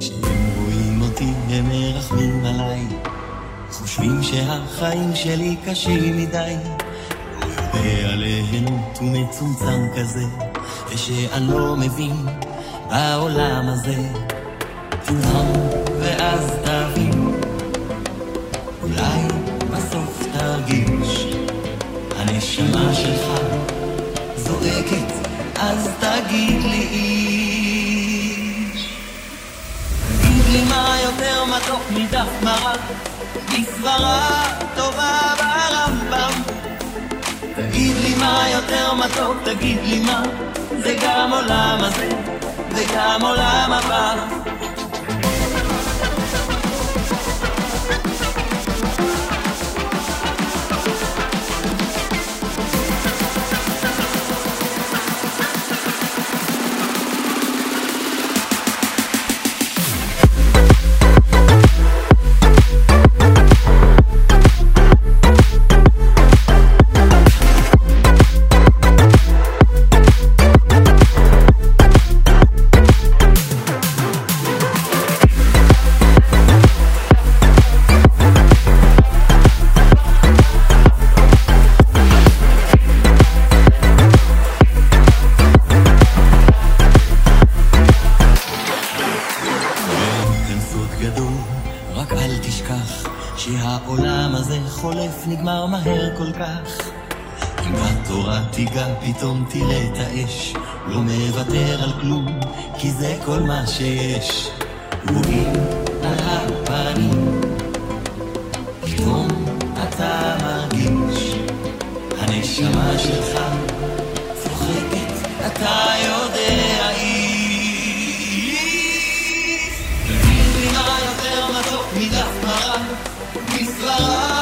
כשהם רואים אותי הם מרחמים עליי, חושבים שהחיים שלי קשים מדי. והלהנות הוא מצומצם כזה, ושאני לא מבין בעולם הזה. תנהם ואז תבין, אולי בסוף תרגיש, הנשמה שלך זועקת, אז תגיד לי מתוק מדף מרק, מסברה טובה ברמב"ם. תגיד לי מה יותר מתוק, תגיד לי מה, זה גם עולם הזה, וגם עולם הבא. שהעולם הזה חולף נגמר מהר כל כך. אם בתורה תיגע פתאום תראה את האש, לא מוותר על כלום, כי זה כל מה שיש. רואים Peace, love.